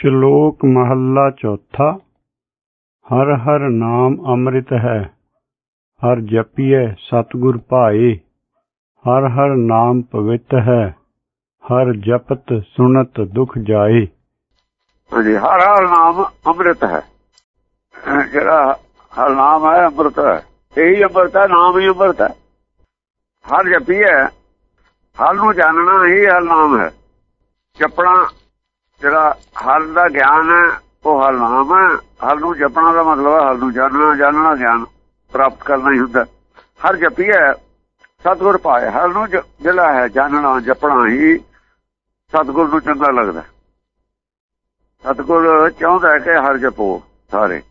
ਸ਼ਲੋਕ ਮਹੱਲਾ ਚੌਥਾ, ਹਰ ਹਰ ਨਾਮ ਅੰਮ੍ਰਿਤ ਹੈ, ਹਰ ਜਪੀਐ ਸਤਿਗੁਰ ਭਾਏ, ਹਰ ਹਰ ਨਾਮ ਪਵਿੱਤ ਹੈ, ਹਰ ਜਪਤ ਸੁਨਤ ਦੁਖ ਜਾਏ। ਹਾਂਜੀ, ਹਰ ਹਰ ਨਾਮ ਅੰਮ੍ਰਿਤ ਹੈ। ਜਿਹੜਾ ਹਰ ਨਾਮ ਹੈ, ਅੰਮ੍ਰਿਤ ਹੈ। ਇਹੀ ਅੰਮ੍ਰਿਤ ਹੈ, ਨਾਮ ਹੀ ਅੰਮ੍ਰਿਤ ਹੈ। ਹਰ ਜਪੀਐ, ਹਰ ਨੂੰ ਜਾਣਨਾ ਹੀ ਹਰ ਨਾਮ ਹੈ। ਜਪਣਾ ਜਿਹੜਾ ਹਰ ਦਾ ਗਿਆਨ ਹੈ, ਉਹ ਹਰ ਨਾਮ ਹੈ। ਹਰ ਨੂੰ ਜਪਣਾ ਦਾ ਮਤਲਬ ਹੈ ਹਰ ਨੂੰ ਜਾਣਨਾ ਜਾਣਨਾ ਗਿਆਨ ਪ੍ਰਾਪਤ ਕਰਨਾ ਹੀ ਹੁੰਦਾ। ਹਰ ਜਪੀਏ, ਸਤਿਗੁਰ ਪਾਏ। ਹਰ ਨੂੰ ਜਿਹੜਾ ਹੈ, ਜਾਣਨਾ, ਜਪਣਾ ਹੀ ਸਤਿਗੁਰ ਨੂੰ ਚੰਗਾ ਲੱਗਦਾ। ਸਤਿਗੁਰ ਚਾਹੁੰਦਾ ਹੈ ਕਿ ਹਰ ਜਪੋ ਸਾਰੇ।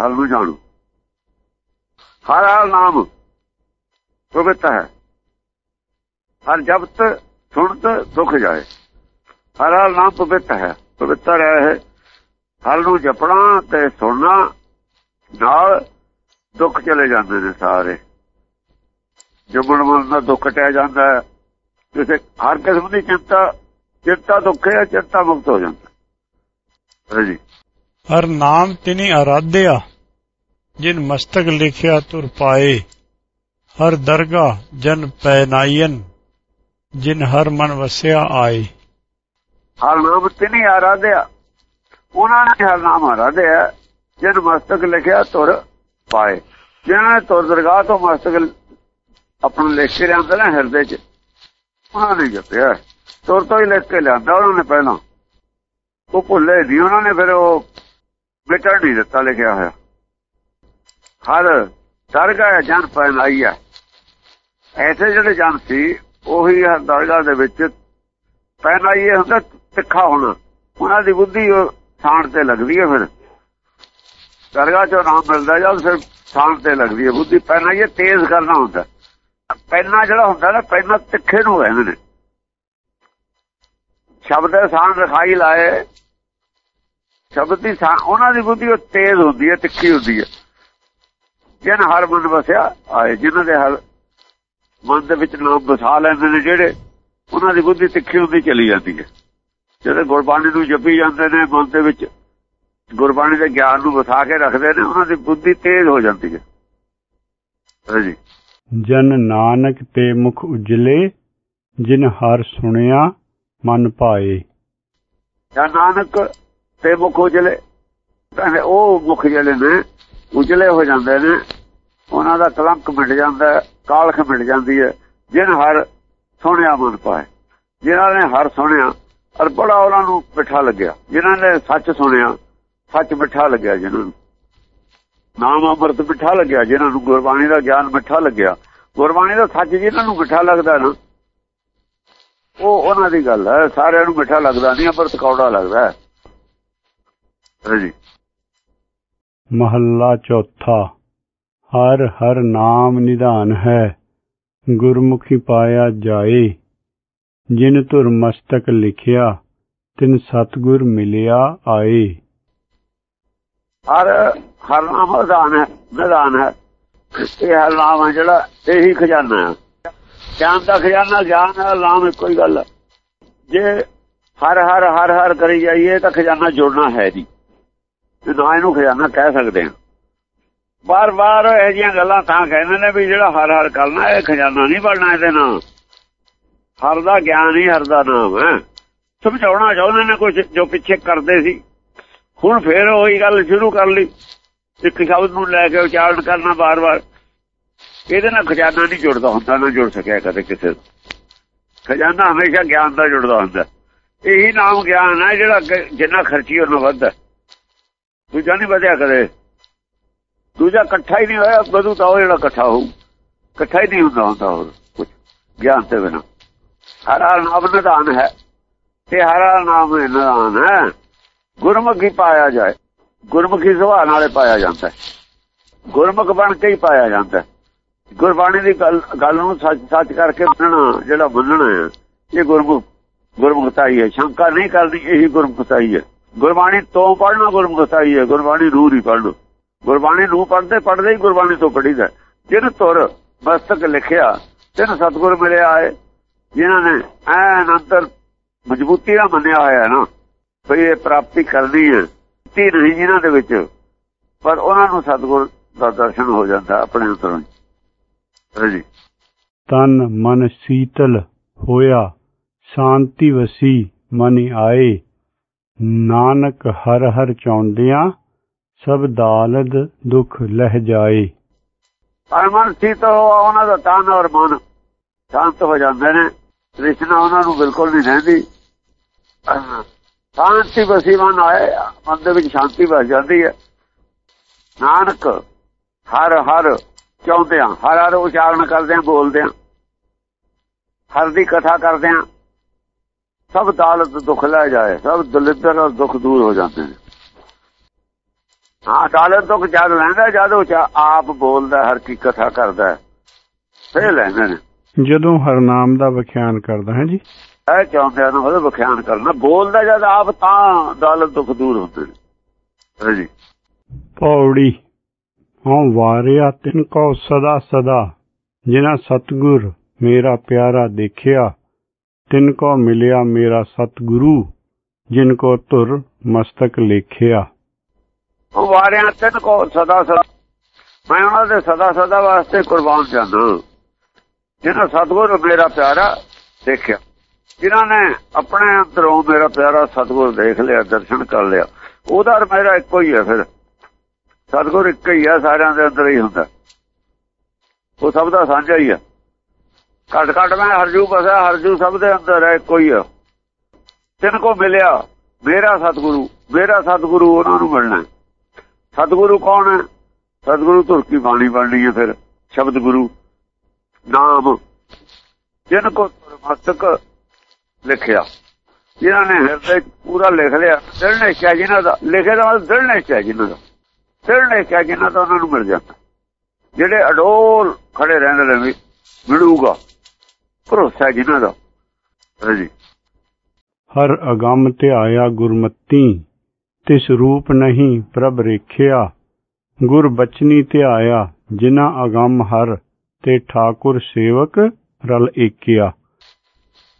ਹਰ ਨੂੰ ਜਾਣੋ। ਹਰ ਹਰ ਨਾਮ ਪਵਿੱਤਰ ਹੈ। ਹਰ ਜਪਤ, ਸੁਣਤ, ਦੁੱਖ ਜਾਏ। ਹਰ ਹਰ ਨਾਮ ਪਵਿੱਤ ਹੈ, ਪਵਿੱਤਰ ਹੈ ਹਰ ਨੂੰ ਜਪਣਾ ਤੇ ਸੁਣਨਾ, ਨਾਲ ਦੁੱਖ ਚਲੇ ਜਾਂਦੇ ਨੇ ਸਾਰੇ। ਜੁਗਣ ਮਨ ਦਾ ਦੁੱਖ ਟਹਿ ਜਾਂਦਾ ਹੈ। ਕਿਸੇ ਹਰ ਕਿਸਮ ਦੀ ਚਿੰਤਾ ਚਿੰਤਾ ਦੁੱਖ ਹੈ, ਚਿੰਤਾ ਮੁਕਤ ਹੋ ਜਾਂਦਾ ਹਾਂਜੀ। ਹਰ ਨਾਮ ਤਿਨੀ ਆਰਾਧਿਆ ਜਿਨ ਮਸਤਕ ਲਿਖਿਆ ਤੁਰ ਪਾਏ। ਹਰ ਦਰਗਾ ਜਨ ਪੈਨਾਇਨ ਜਿਨ ਹਰ ਮਨ ਵਸਿਆ ਆਏ। ਹਰ ਨਾਮ ਤਿਨੀ ਆਰਾਧਿਆ। ਉਹਨਾਂ ਨੇ ਹਰ ਨਾਮ ਆਰਾਧਿਆ। ਜਨ ਮਸਤਕ ਲਿਖਿਆ, ਤੁਰ ਪਾਏ। ਜਿਹਨਾਂ ਨੇ ਤੁਰ ਦਰਗਾਹ ਤੋਂ ਮਸਤਕ ਆਪਣਾ ਲਿਖ ਕੇ ਲਿਆਂਦਾ ਨਾ ਹਿਰਦੇ 'ਚ, ਉਹਨਾਂ ਨੇ ਜਪਿਆ। ਤੁਰ ਤੋਂ ਹੀ ਲਿਖ ਕੇ ਲਿਆਂਦਾ ਉਹਨਾਂ ਨੇ ਪਹਿਲਾਂ। ਉਹ ਭੁੱਲੇ ਨਹੀਂ, ਉਹਨਾਂ ਨੇ ਫਿਰ ਉਹ ਮਿਟਣ ਨਹੀਂ ਦਿੱਤਾ, ਲਿਖਿਆ ਹੋਇਆ। ਹਰ ਦਰਗਾਹ ਜਨ ਪੈਨ ਆਈ ਹੈ। ਐਸੇ ਜਿਹੜੇ ਜਨ ਸੀ, ਉਹੀ ਹਰ ਦਰਗਾਹ ਦੇ ਵਿੱਚ ਪੈਨ ਆਈ ਹੁੰਦਾ ਤਿੱਖਾ ਹੋਣਾ। ਉਹਨਾਂ ਦੀ ਬੁੱਧੀ ਉਹ ਸਾਣ ਤੇ ਲੱਗਦੀ ਹੈ ਫਿਰ। ਦਰਗਾਹ ਚੋਂ ਨਾਮ ਮਿਲਦਾ ਜਦ ਫਿਰ ਸਾਣ ਤੇ ਲੱਗਦੀ ਹੈ ਬੁੱਧੀ। ਪੈਨ ਆਈ ਤੇਜ਼ ਕਰਨਾ ਹੁੰਦਾ। ਪੈਨਾ ਜਿਹੜਾ ਹੁੰਦਾ ਨਾ ਪੈਨਾ ਤਿੱਖੇ ਨੂੰ ਕਹਿੰਦੇ ਨੇ। ਸ਼ਬਦ ਸਾਨ ਰਖਾਈ ਲਾਏ। ਸ਼ਬਦ ਦੀ ਸਾਨ ਉਹਨਾਂ ਦੀ ਬੁੱਧੀ ਉਹ ਤੇਜ਼ ਹੁੰਦੀ ਹੈ, ਤਿੱਖੀ ਹੁੰਦੀ ਹੈ। ਜਿਨ ਹਰ ਮਨ ਵਸਿਆ, ਆਏ। ਜਿਨ੍ਹਾਂ ਦੇ ਹਰ ਮਨ ਦੇ ਵਿੱਚ ਨਾਮ ਵਸਾ ਲੈਂਦੇ ਨੇ, ਜਿਹੜੇ ਉਹਨਾਂ ਦੀ ਬੁੱਧੀ ਤਿੱਖੀ ਹੁੰਦੀ ਚਲੀ ਜਾਂਦੀ ਹੈ। ਜਿਹੜੇ ਗੁਰਬਾਣੀ ਨੂੰ ਜਪੀ ਜਾਂਦੇ ਨੇ ਮਨ ਦੇ ਵਿੱਚ ਗੁਰਬਾਣੀ ਦੇ ਗਿਆਨ ਨੂੰ ਵਸਾ ਕੇ ਰੱਖਦੇ ਨੇ ਉਹਨਾਂ ਦੀ ਬੁੱਧੀ ਤੇਜ਼ ਹੋ ਜਾਂਦੀ ਹੈ। ਹਾਂਜੀ। ਜਨ ਨਾਨਕ ਤੇ ਮੁਖ ਉਜਲੇ ਜਿਨ ਹਰ ਸੁਣਿਆ ਮਨ ਭਾਏ। ਜਾਂ ਨਾਨਕ ਤੇ ਮੁਖ ਉਜਲੇ ਕਹਿੰਦੇ ਉਹ ਮੁਖ ਜਿਹੜੇ ਨੇ ਉਜਲੇ ਹੋ ਜਾਂਦੇ ਨੇ ਉਹਨਾਂ ਦਾ ਕਲੰਕ ਮਿਟ ਜਾਂਦਾ ਹੈ, ਕਾਲਖ ਮਿਟ ਜਾਂਦੀ ਹੈ ਜਿਨ ਹਰ ਸੁਣਿਆ ਮਨ ਪਾਏ ਜਿਨ੍ਹਾਂ ਨੇ ਹਰ ਸੁਣਿਆ ਔਰ ਬੜਾ ਉਹਨਾਂ ਨੂੰ ਮਿੱਠਾ ਲੱਗਿਆ। ਜਿਨ੍ਹਾਂ ਨੇ ਸੱਚ ਸੁਣਿਆ, ਸੱਚ ਮਿੱਠਾ ਲੱਗਿਆ ਜਿਨ੍ਹਾਂ ਨੂੰ। ਨਾਮ ਅੰਮ੍ਰਿਤ ਮਿੱਠਾ ਲੱਗਿਆ, ਜਿਨ੍ਹਾਂ ਨੂੰ ਗੁਰਬਾਣੀ ਦਾ ਗਿਆਨ ਮਿੱਠਾ ਲੱਗਿਆ। ਗੁਰਬਾਣੀ ਦਾ ਸੱਚ ਜਿਹਨਾਂ ਨੂੰ ਮਿੱਠਾ ਲੱਗਦਾ ਨਾ, ਉਹ ਉਹਨਾਂ ਦੀ ਗੱਲ ਹੈ। ਸਾਰਿਆਂ ਨੂੰ ਮਿੱਠਾ ਲੱਗਦਾ ਨਹੀਂ, ਅੰਮ੍ਰਿਤ ਕੌੜਾ ਲੱਗਦਾ ਹਾਂਜੀ। ਮਹੱਲਾ ਚੌਥਾ। ਹਰ ਹਰ ਨਾਮ ਨਿਧਾਨ ਹੈ, ਗੁਰਮੁਖੀ ਪਾਇਆ ਜਾਏ। ਜਿਨ ਧੁਰ ਮਸਤਕ ਲਿਖਿਆ, ਤਿਨ ਸਤਗੁਰ ਮਿਲਿਆ ਆਏ। ਹਰ ਹਰ ਨਾਮ ਨਿਦਾਨ ਹੈ ਨਿਦਾਨ ਹੈ। ਇਹ ਹਰ ਨਾਮ ਜਿਹੜਾ ਇਹੀ ਖਜ਼ਾਨਾ ਹੈ। ਗਿਆਨ ਦਾ ਖਜ਼ਾਨਾ, ਗਿਆਨ ਹੈ, ਨਾਮ ਇੱਕੋ ਹੀ ਗੱਲ ਜੇ ਹਰ ਹਰ ਹਰ ਹਰ ਕਰੀ ਜਾਈਏ ਤਾਂ ਖਜ਼ਾਨਾ ਜੁੜਨਾ ਹੈ ਜੀ। ਤੇ ਨਾ ਇਹਨੂੰ ਖਜ਼ਾਨਾ ਕਹਿ ਸਕਦੇ ਹਾਂ। ਬਾਰ-ਬਾਰ ਇਹ ਜੀਆਂ ਗੱਲਾਂ ਤਾਂ ਕਹਿੰਦੇ ਨੇ ਵੀ ਜਿਹੜਾ ਹਰ ਹਰ ਕਰਨਾ, ਇਹ ਖਜ਼ਾਨਾ ਨਹੀਂ ਬਣਨਾ ਇਹਦੇ ਨਾਲ। ਹਰ ਦਾ ਗਿਆਨ ਹੀ ਹਰ ਦਾ ਨਾਮ, ਹੈ। ਸਮਝਾਉਣਾ ਚਾਹੁੰਦੇ ਨੇ ਕੁਝ ਜੋ ਪਿੱਛੇ ਕਰਦੇ ਸੀ। ਹੁਣ ਫੇਰ ਉਹੀ ਗੱਲ ਸ਼ੁਰੂ ਕਰ ਲਈ। ਇੱਕ ਸ਼ਬਦ ਨੂੰ ਲੈ ਕੇ ਉਚਾਰਨ ਕਰਨਾ ਬਾਰ-ਬਾਰ। ਇਹਦੇ ਨਾਲ ਖਜ਼ਾਨਾ ਨਹੀਂ ਜੁੜਦਾ ਹੁੰਦਾ, ਨਾ ਜੁੜ ਸਕਿਆ ਕਦੇ ਕਿਸੇ ਦਾ। ਖਜ਼ਾਨਾ ਹਮੇਸ਼ਾ ਗਿਆਨ ਦਾ ਜੁੜਦਾ ਹੁੰਦਾ। ਇਹੀ ਨਾਮ ਗਿਆਨ ਹੈ ਜਿਹੜਾ ਜਿੰਨਾ ਖਰਚੀ ਉਹਨਾਂ ਵੱਧਦਾ ਦੂਜਾ ਨਹੀਂ ਵਧਿਆ ਕਦੇ। ਦੂਜਾ ਇਕੱਠਾ ਹੀ ਨਹੀਂ ਹੋਇਆ, ਵਧੂ ਤਾਂ ਉਹ ਜਿਹੜਾ ਇਕੱਠਾ ਹੋਊ। ਇਕੱਠਾ ਹੀ ਨਹੀਂ ਹੁੰਦਾ ਹੁੰਦਾ ਹੋਰ ਕੁਝ ਗਿਆਨ ਤੇ ਬਿਨਾ। ਹਰਾ ਨਾਮ ਨਿਦਾਨ ਹੈ। ਤੇ ਹਰਾ ਨਾਮ ਨਿਦਾਨ ਹੈ। ਗੁਰਮੁਖੀ ਪਾਇਆ ਜਾਏ। ਗੁਰਮੁਖੀ ਸੁਭਾਅ ਨਾਲੇ ਪਾਇਆ ਜਾਂਦਾ ਹੈ। ਗੁਰਮੁਖ ਬਣ ਕੇ ਹੀ ਪਾਇਆ ਜਾਂਦਾ ਹੈ। ਗੁਰਬਾਣੀ ਦੀ ਗੱਲ ਗੱਲ ਨੂੰ ਸੱਚ ਸੱਚ ਕਰਕੇ ਮੰਨਣਾ, ਜਿਹੜਾ ਮੰਨਣਾ ਹੈ, ਇਹ ਗੁਰਮੁਖ ਗੁਰਮੁਖਤਾਈ ਹੈ। ਸ਼ੰਕਾ ਨਹੀਂ ਕਰਨੀ ਇਹੀ ਗੁਰਮੁਖਤਾਈ ਹੈ। ਗੁਰਬਾਣੀ ਤੋਂ ਪੜਨਾ ਗੁਰਮੁਖਤਾਈ ਹੈ। ਗੁਰਬਾਣੀ ਰੂਹ ਹੀ ਪੜ੍ਹੋ ਗੁਰਬਾਣੀ ਨੂੰ ਪੜ੍ਹਦੇ ਪੜ੍ਹਦੇ ਹੀ ਗੁਰਬਾਣੀ ਤੋਂ ਪੜੀਦਾ ਜਿਹਨ ਤੁਰ, ਮਸਤਕ ਲਿਖਿਆ ਤਿੰਨ ਸਤਗੁਰ ਮਿਲਿਆ ਹੈ ਜਿਨ੍ਹਾਂ ਨੇ ਐਨ ਅੰਦਰ ਮਜ਼ਬੂਤੀ ਨਾਲ ਮੰਨਿਆ ਹੋਇਆ ਨਾ ਵੀ ਇਹ ਪ੍ਰਾਪਤੀ ਕਰਨੀ ਹੈ ਤੀ ਨਹੀਂ ਜਿਨ੍ਹਾਂ ਦੇ ਵਿੱਚ ਪਰ ਉਹਨਾਂ ਨੂੰ ਸਤਗੁਰ ਦਾ ਦਰਸ਼ਨ ਹੋ ਜਾਂਦਾ ਆਪਣੇ ਅੰਦਰੋਂ ਹਾਂਜੀ। ਤਨ ਮਨ ਸੀਤਲ ਹੋਇਆ ਸ਼ਾਂਤੀ ਵਸੀ ਮਨ ਆਏ। ਨਾਨਕ ਹਰ ਹਰ ਚਾਉਂਦਿਆਂ ਸਭ ਦਾਲਦ ਦੁਖ ਲਹਿ ਜਾਏ। ਮਨ ਸੀਤ ਉਹਨਾਂ ਦਾ ਤਨ ਔਰ ਮਨ ਸ਼ਾਂਤ ਹੋ ਜਾਂਦੇ ਨੇ। ਕ੍ਰਿਸ਼ਨ ਉਹਨਾਂ ਨੂੰ ਬਿਲਕੁਲ ਨਹੀਂ ਰਹਿੰਦੀ। ਸ਼ਾਂਤੀ ਵਸੀ ਮਨ ਆਏ, ਮਨ ਦੇ ਵਿੱਚ ਸ਼ਾਂਤੀ ਵਸ ਜਾਂਦੀ ਹੈ। ਨਾਨਕ, ਹਰ ਹਰ ਚਾਹੁੰਦੇ ਆ ਹਰ ਹਰ ਉਚਾਰਨ ਕਰਦੇ ਆ ਬੋਲਦੇ ਆ ਹਰ ਦੀ ਕਥਾ ਕਰਦੇ ਆ ਸਭ ਦਾਲਤ ਦੁੱਖ ਲੈ ਜਾਏ, ਸਭ ਦਲਿੱਦਰ ਔਰ ਦੁੱਖ ਦੂਰ ਹੋ ਜਾਂਦੇ ਨੇ। ਹਾਂ, ਦਾਲਤ ਦੁੱਖ ਜਦ ਲੈਂਦਾ, ਜਦ ਉਹ ਆਪ ਬੋਲਦਾ, ਹਰ ਕੀ ਕਥਾ ਕਰਦਾ ਫੇਰ ਲੈਂਦੇ ਨੇ। ਜਦੋਂ ਹਰਨਾਮ ਦਾ ਵਿਖਿਆਨ ਕਰਦਾ ਹੈ ਜੀ? ਇਹ ਚਾਹੁੰਦੇ ਆ ਨਾ ਉਹਦਾ ਵਿਖਿਆਨ ਕਰਨਾ? ਬੋਲਦਾ ਜਦ ਆਪ ਤਾਂ ਦਾਲਤ ਦੁੱਖ ਦੂਰ ਹੁੰਦੇ ਨੇ। ਹਾਂਜੀ ਪੌੜੀ ਹਉ ਵਾਰਿਆ ਤਿਨ ਕੋ ਸਦਾ ਸਦਾ ਜਿਨਾ ਸਤਗੁਰ ਮੇਰਾ ਪਿਆਰਾ ਦੇਖਿਆ ਤਿਨ ਕੋ ਮਿਲਿਆ ਮੇਰਾ ਸਤਗੁਰੂ ਜਿਨ ਕੋ ਧੁਰ ਮਸਤਕ ਲੇਖਿਆ। ਉਹ ਵਾਰਿਆ ਤਿਨ ਕੋ ਸਦਾ ਸਦਾ। ਮੈਂ ਉਹਨਾਂ ਦੇ ਸਦਾ ਸਦਾ ਵਾਸਤੇ ਕੁਰਬਾਨ ਜਾਂਦਾ ਜਿਨ੍ਹਾਂ ਸਤਗੁਰ ਮੇਰਾ ਪਿਆਰਾ ਦੇਖਿਆ। ਜਿਨ੍ਹਾਂ ਨੇ ਆਪਣੇ ਅੰਦਰੋਂ ਮੇਰਾ ਪਿਆਰਾ ਸਤਗੁਰ ਦੇਖ ਲਿਆ, ਦਰਸ਼ਨ ਕਰ ਲਿਆ। ਉਹਦਾ ਮੇਰਾ ਇੱਕੋ ਹੀ ਹੈ ਫਿਰ। ਸਤਗੁਰ ਇੱਕ ਹੀ ਆ ਸਾਰਿਆਂ ਦੇ ਅੰਦਰ ਹੀ ਹੁੰਦਾ। ਉਹ ਸਭ ਦਾ ਸਾਂਝਾ ਹੀ ਆ ਘਟ ਘਟ ਮੈਂ ਹਰਜੂ ਬਸਿਆ ਹਰਜੂ ਸਭ ਦੇ ਅੰਦਰ ਹੈ ਹੀ ਆ ਤਿੰਨ ਕੋ ਮਿਲਿਆ, ਮੇਰਾ ਸਤਗੁਰੂ ਮੇਰਾ ਸਤਗੁਰੂ ਉਹਨਾਂ ਨੂੰ ਮਿਲਣਾ ਸਤਗੁਰੂ ਕੌਣ ਹੈ? ਸਤਗੁਰੂ ਤੁਰਕੀ ਬਾਣੀ ਬਣਨੀ ਹੈ ਫਿਰ, ਸ਼ਬਦ ਗੁਰੂ। ਨਾਮ ਜਿਨ ਕੋ ਮਸਤਕ ਲਿਖਿਆ। ਜਿਨ੍ਹਾਂ ਨੇ ਹਿਰਦੇ ਪੂਰਾ ਲਿਖ ਲਿਆ, ਦਿਲ ਨਿਸ਼ਚੈ ਜਿਨ੍ਹਾਂ ਦਾ, ਲਿਖੇ ਦਾ ਮਤਲਬ ਦਿਲ ਨਿਸ਼ਚੈ ਜਿਨ੍ਹਾਂ ਦਾ। ਦਿਲ ਨਿਸ਼ਚੈ ਜਿਨ੍ਹਾਂ ਦਾ ਉਹਨਾਂ ਨੂੰ ਮਿਲ ਜਾਂਦਾ। ਜਿਹੜੇ ਅਡੋਲ ਖੜੇ ਰਹਿੰਦੇ ਨੇ ਮਿਲੂਗਾ, ਭਰੋਸਾ ਜਿਨ੍ਹਾਂ ਦਾ। ਹਾਂਜੀ। ਹਰ ਅਗੰਮ ਧਿਆਇਆ ਗੁਰਮਤੀ, ਤਿਸ ਰੂਪ ਨਹੀਂ ਪ੍ਰਭ ਰੇਖਿਆ। ਗੁਰ ਬਚਨੀ ਆਇਆ ਜਿਨਾ ਅਗੰਮ ਹਰ ਤੇ ਠਾਕੁਰ ਸੇਵਕ ਰਲ ਏਕਿਆ।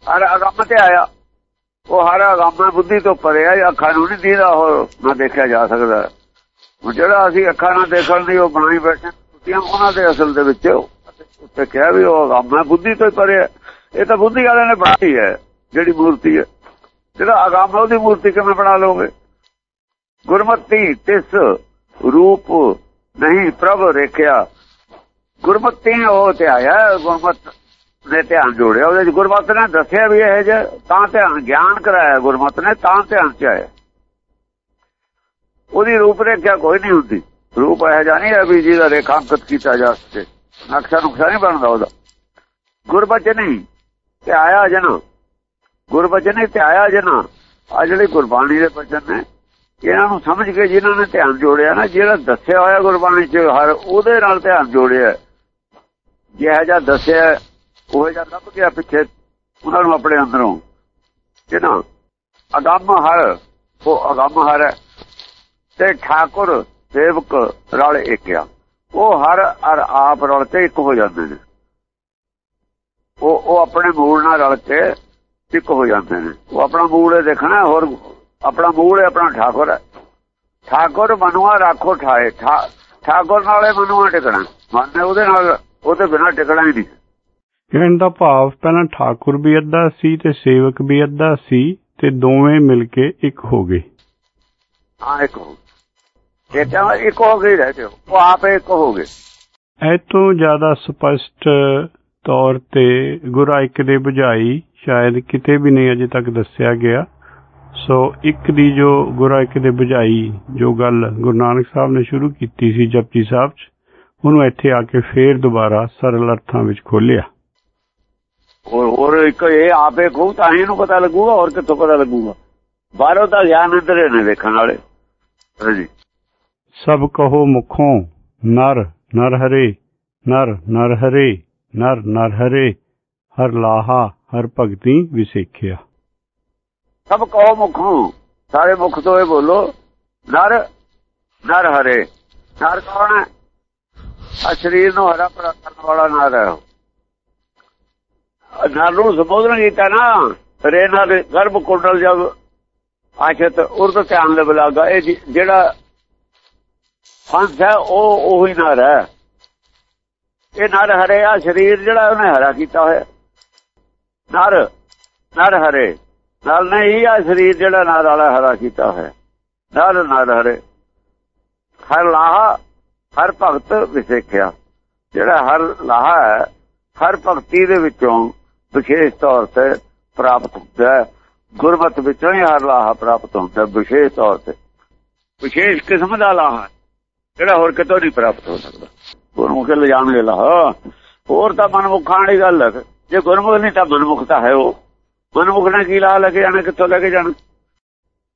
ਹਰ ਅਗੰਮ ਤੇ ਆਇਆ। ਉਹ ਹਰ ਅਗੰਮ ਬੁੱਧੀ ਤੋਂ ਪਰੇ ਆ ਅੱਖਾਂ ਨੂੰ ਨਹੀਂ ਦੀਦਾ, ਉਹ ਨਾ ਦੇਖਿਆ ਜਾ ਸਕਦਾ। ਜਿਹੜਾ ਅਸੀਂ ਅੱਖਾਂ ਨਾਲ ਦੇਖਣ ਦੀ ਉਹ ਬਣਾਈ ਬੈਠੇ ਤੁਸੀਂ ਉਹਨਾਂ ਦੇ ਅਸਲ ਦੇ ਵਿੱਚ ਉੱਤੇ ਕਿਹਾ ਵੀ ਉਹ ਅਗੰਮ ਹੈ, ਬੁੱਧੀ ਤੋਂ ਹੀ ਪਰੇ ਇਹ ਤਾਂ ਬੁੱਧੀ ਵਾਲਿਆਂ ਨੇ ਬਣਾਈ ਹੈ, ਜਿਹੜੀ ਮੂਰਤੀ ਹੈ। ਜਿਹੜਾ ਅਗੰਮ ਉਹਦੀ ਮੂਰਤੀ ਕਿਵੇਂ ਬਣਾ ਲੋਗੇ? ਗੁਰਮਤੀ ਤਿਸ ਰੂਪ ਨਹੀਂ ਪ੍ਰਭ ਰੇਖਿਆ। ਗੁਰਮਤਿ ਉਹ ਤੇ ਆਇਆ, ਗੁਰਮਤ ਨੇ ਧਿਆਨ ਜੋੜਿਆ। ਉਹਦੇ ਗੁਰਮਤ ਨੇ ਦੱਸਿਆ ਵੀ ਇਹ ਜੇ ਤਾਂ ਧਿਆਨ ਗਿਆਨ ਕਰਾਇਆ ਗੁਰਮਤ ਨੇ, ਤਾਂ ਧਿਆਨ ਚ ਆਇਆ। ਉਹਦੀ ਰੂਪ ਰੇਖਿਆ ਕੋਈ ਨਹੀਂ ਹੁੰਦੀ। ਰੂਪ ਇਹ ਜਾਣੀ ਹੈ ਵੀ ਜਿਹਦਾ ਰੇਖਾਂਕਤ ਕੀਤਾ ਜਾ ਸਕੇ। ਨਕਸ਼ਾ ਨੁਕਸ਼ਾ ਨਹੀਂ ਬਣਦਾ ਉਹਦਾ। ਗੁਰਬਚਨੀ ਤੇ ਆਇਆ ਜਨ। ਗੁਰਬਚਨੀ ਤੇ ਆਇਆ ਜਨ। ਆ ਜਿਹੜੀ ਗੁਰਬਾਣੀ ਦੇ ਬਚਨ ਨੇ, ਇਹਨਾਂ ਨੂੰ ਸਮਝ ਕੇ ਜਿਨ੍ਹਾਂ ਨੇ ਧਿਆਨ ਜੋੜਿਆ ਨਾ, ਜਿਹੜਾ ਦੱਸਿਆ ਹੋਇਆ ਗੁਰਬਾਣੀ 'ਚ ਹਰ ਉਹਦੇ ਨਾਲ ਧਿਆਨ ਜੋੜਿਆ। ਜਿਹੜਾ ਜਿਹਾ ਦੱਸਿਆ, ਉਹ ਜਿਹਾ ਲੱਭ ਗਿਆ ਪਿੱਛੇ ਉਹਨਾਂ ਨੂੰ ਆਪਣੇ ਅੰਦਰੋਂ। ਨਾ? ਅਗੰਮ ਹਰ, ਉਹ ਅਗੰਮ ਹਰ ਤੇ ਠਾਕੁਰ ਸੇਵਕ ਰਲ ਏਕਿਆ। ਉਹ ਹਰ ਹਰ ਆਪ ਰਲ ਕੇ ਇੱਕ ਹੋ ਜਾਂਦੇ ਨੇ। ਉਹ ਉਹ ਆਪਣੇ ਮੂਲ ਨਾਲ ਰਲ ਕੇ ਇੱਕ ਹੋ ਜਾਂਦੇ ਨੇ। ਉਹ ਆਪਣਾ ਮੂਲ ਦੇਖਣਾ ਹੋਰ ਆਪਣਾ ਮੂਲ ਹੈ, ਆਪਣਾ ਠਾਕੁਰ ਹੈ। ਠਾਕੁਰ ਮਨੁਆ ਰੱਖੋ ਠਾਏ। ਠਾਕੁਰ ਨਾਲੇ ਮਨੁਆ ਟਿਕਣਾ। ਮਨ ਉਹਦੇ ਨਾਲ ਉਹਦੇ ਬਿਨਾ ਟਿਕਣਾ ਹੀ ਨਹੀਂ। ਕਹਿਣ ਦਾ ਭਾਵ ਪਹਿਲਾਂ ਠਾਕੁਰ ਵੀ ਅੱਧਾ ਸੀ ਤੇ ਸੇਵਕ ਵੀ ਅੱਧਾ ਸੀ ਤੇ ਦੋਵੇਂ ਮਿਲ ਕੇ ਇੱਕ ਹੋ ਗਏ। ਹਾਂ ਇੱਕ ਹੋ ਇਹ ਤਾਂ ਇੱਕ ਹੋ ਗਏ ਰਹਤੇ ਉਹ ਆਪ ਇੱਕ ਹੋ ਗਏ। ਇਹ ਤੋਂ ਜ਼ਿਆਦਾ ਸਪਸ਼ਟ ਤੌਰ ਤੇ ਗੁਰਾ ਇੱਕ ਦੇ ਬੁਝਾਈ ਸ਼ਾਇਦ ਕਿਤੇ ਵੀ ਨਹੀਂ ਅਜੇ ਤੱਕ ਦੱਸਿਆ ਗਿਆ। ਸੋ ਇੱਕ ਦੀ ਜੋ ਗੁਰਾ ਇੱਕ ਦੇ ਬੁਝਾਈ ਜੋ ਗੱਲ ਗੁਰੂ ਨਾਨਕ ਸਾਹਿਬ ਨੇ ਸ਼ੁਰੂ ਕੀਤੀ ਸੀ ਜਪਜੀ ਸਾਹਿਬ ਚ ਉਹਨੂੰ ਇੱਥੇ ਆ ਕੇ ਫੇਰ ਦੁਬਾਰਾ ਸਰਲ ਅਰਥਾਂ ਵਿੱਚ ਖੋਲਿਆ। ਹੋਰ ਹੋਰ ਇੱਕ ਇਹ ਆਪੇ ਕਹੂ ਤਾਂ ਇਹਨੂੰ ਪਤਾ ਲੱਗੂਗਾ ਹੋਰ ਕਿੱਥੋਂ ਪਤਾ ਲੱਗੂਗਾ। ਬਾਹਰੋਂ ਤਾਂ ਗਿਆਨ ਅੰਦਰੇ ਨੇ ਦੇਖਣ ਵਾਲੇ। ਹਾਂਜੀ। ਸਭ ਕਹੋ ਮੁਖੋਂ ਨਰ ਨਰ ਹਰੇ ਨਰ ਨਰ ਹਰੇ ਨਰ ਨਰ ਹਰੇ ਹਰ ਲਾਹਾ ਹਰ ਭਗਤੀ ਵਿਸੇਖਿਆ। ਸਭ ਕਹੋ ਮੁਖੋਂ ਸਾਰੇ ਮੁਖ ਤੋਂ ਇਹ ਬੋਲੋ ਨਰ ਨਰ ਹਰੇ। ਨਰ ਕੌਣ ਹੈ? ਆ ਸਰੀਰ ਨੂੰ ਹਰਾ ਭਰਾ ਕਰਨ ਵਾਲਾ ਨਰ ਹੈ। ਨਰ ਨੂੰ ਸੰਬੋਧਨ ਕੀਤਾ ਨਾ ਰੇ ਨਰ ਗਰਭ ਕੁੰਡਲ ਜਦ ਆਸ਼ਤ ਉਰਦ ਧਿਆਨ ਦੇ ਬਲਾਗਾ, ਇਹ ਜਿਹੜਾ ਫੰਸ ਹੈ, ਉਹ ਉਹੀ ਨਰ ਹੈ। ਇਹ ਨਰ ਹਰੇ ਆ ਸਰੀਰ ਜਿਹੜਾ ਉਹਨੇ ਹਰਾ ਕੀਤਾ ਹੋਇਆ। ਨਰ ਨਰ ਹਰੇ। ਨਾਲ ਨਹੀਂ ਆ ਸਰੀਰ ਜਿਹੜਾ ਨਰ ਵਾਲਾ ਹਰਾ ਕੀਤਾ ਹੋਇਆ। ਨਰ ਨਰ ਹਰੇ। ਹਰ ਲਾਹਾ ਹਰ ਭਗਤ ਵਿਸੇਖਿਆ। ਜਿਹੜਾ ਹਰ ਲਾਹਾ ਹੈ, ਹਰ ਭਗਤੀ ਦੇ ਵਿੱਚੋਂ ਵਿਸ਼ੇਸ਼ ਤੌਰ ਤੇ ਪ੍ਰਾਪਤ ਹੁੰਦਾ ਹੈ। ਗੁਰਮਤ ਵਿੱਚੋਂ ਹੀ ਹਰ ਲਾਹਾ ਪ੍ਰਾਪਤ ਹੁੰਦਾ ਵਿਸ਼ੇਸ਼ ਤੌਰ ਤੇ। ਵਿਸ਼ੇਸ਼ ਕਿਸਮ ਦਾ ਲਾਹਾ ਜਿਹੜਾ ਹੋਰ ਕਿਤੋਂ ਨਹੀਂ ਪ੍ਰਾਪਤ ਹੋ ਸਕਦਾ। ਗੁਰਮੁਖ ਲੈ ਜਾਣਗੇ ਲਾਹਾ ਹੋਰ ਤਾਂ ਮਨਮੁਖਾਂ ਵਾਲੀ ਗੱਲ ਹੈ। ਜੇ ਗੁਰਮੁਖ ਨਹੀਂ ਤਾਂ ਮਨਮੁਖ ਤਾਂ ਹੈ ਉਹ। ਮਨਮੁਖ ਨੇ ਕੀ ਲਾਹਾ ਲੈ ਕੇ ਜਾਣਾ, ਕਿੱਥੋਂ ਲੈ ਕੇ ਜਾਣਾ?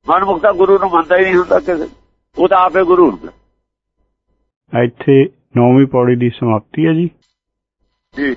ਮਨਮੁਖ ਤਾਂ ਗੁਰੂ ਨੂੰ ਮੰਨਦਾ ਹੀ ਨਹੀਂ ਹੁੰਦਾ ਕਿਸੇ ਉਹ ਤਾਂ ਆਪੇ ਗੁਰੂ ਹੁੰਦਾ। ਇੱਥੇ ਨੌਵੀਂ ਪੌੜੀ ਦੀ ਸਮਾਪਤੀ ਹੈ ਜੀ। ਜੀ।